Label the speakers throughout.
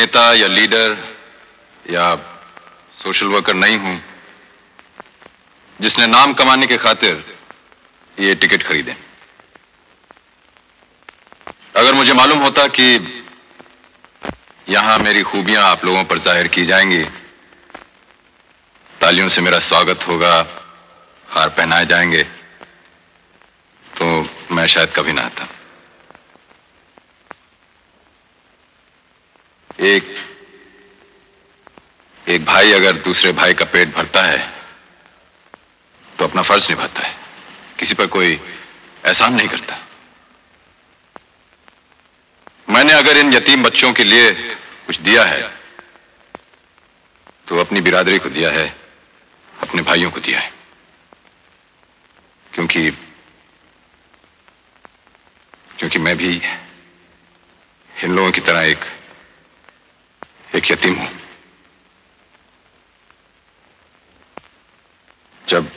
Speaker 1: नेता या लीडर या सोशल वर्कर नहीं हूँ, जिसने नाम कमाने की खातिर ये टिकट खरीदे। अगर मुझे मालूम होता कि यहाँ मेरी खूबियाँ आप लोगों पर ज़ाहिर की जाएँगी, तालियों से मेरा स्वागत होगा, हार पहनाए जाएँगे तो मैं शायद कभी ना आता। एक एक भाई अगर दूसरे भाई का पेट भरता है तो अपना फ़र्ज़ निभाता है। किसी पर कोई एहसान नहीं करता। मैंने अगर इन यतीम बच्चों के लिए कुछ दिया है तो अपनी बिरादरी को दिया है, अपने भाइयों को दिया है। क्योंकि क्योंकि मैं भी इन लोगों की तरह एक एक यतीम हूँ। जब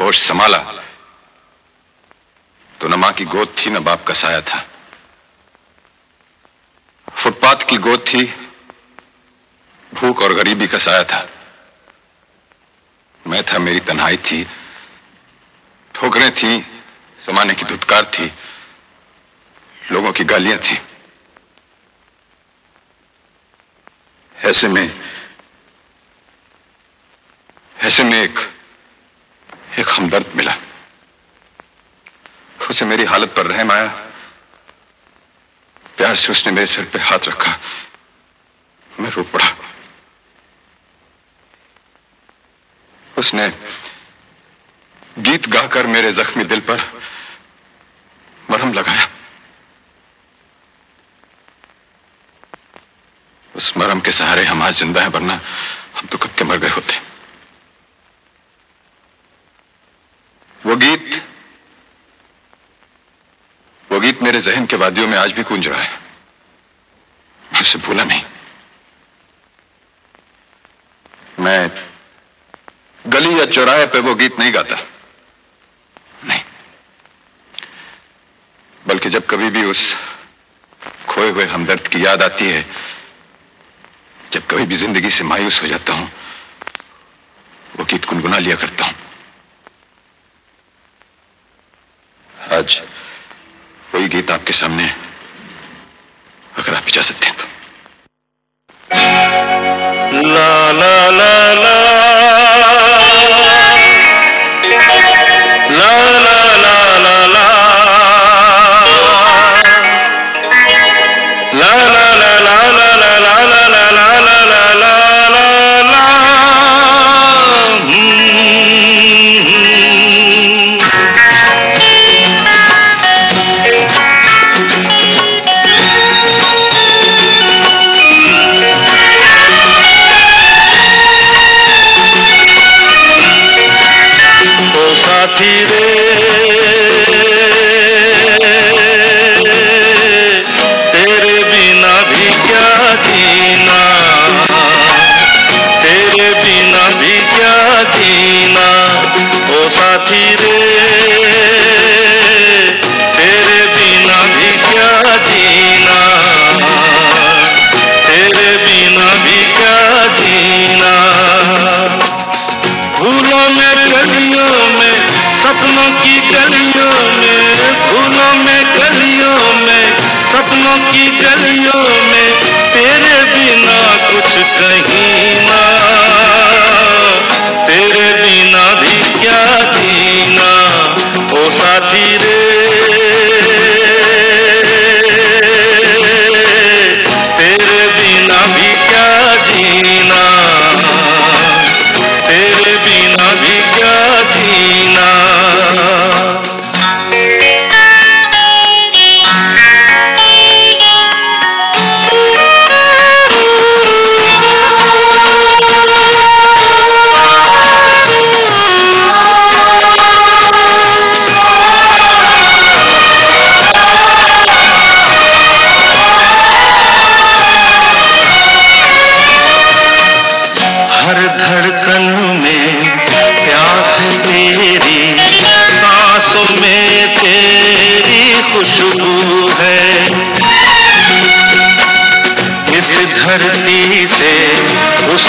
Speaker 1: होश संभाला तो न माँ की गोद थी, न बाप का साया था। फुटपाथ की गोद थी, भूख और गरीबी का साया था। मैं था, मेरी तन्हाई थी, ठोकरें थी जमाने की धुतकार थी, लोगों की गालियाँ थी। ऐसे में ऐसे में एक एक हमदर्द मिला। उसे मेरी हालत पर रहम आया। प्यार से उसने मेरे सिर पे हाथ रखा। मैं रो पड़ा। उसने गीत गाकर मेरे जख्मी दिल पर मरहम लगाया। उस मरहम के सहारे हम आज ज़िंदा हैं, वरना हम तो कब के मर गए होते। वो गीत वो गीत मेरे जहन के वादियों में आज भी गूंज रहा है। मैं उसे भूला नहीं। मैं गली या चौराहे पे वो गीत नहीं गाता। नहीं। बल्कि जब कभी भी उस खोए हुए हमदर्द की याद आती है जब कभी भी ज़िंदगी से मायूस हो जाता हूँ, वो गीत गुनगुना लिया करता हूँ। आज वही गीत आपके सामने अगर आप इजाज़त
Speaker 2: Shiva.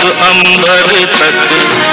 Speaker 2: अम्बर तक।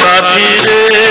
Speaker 2: সাথী রে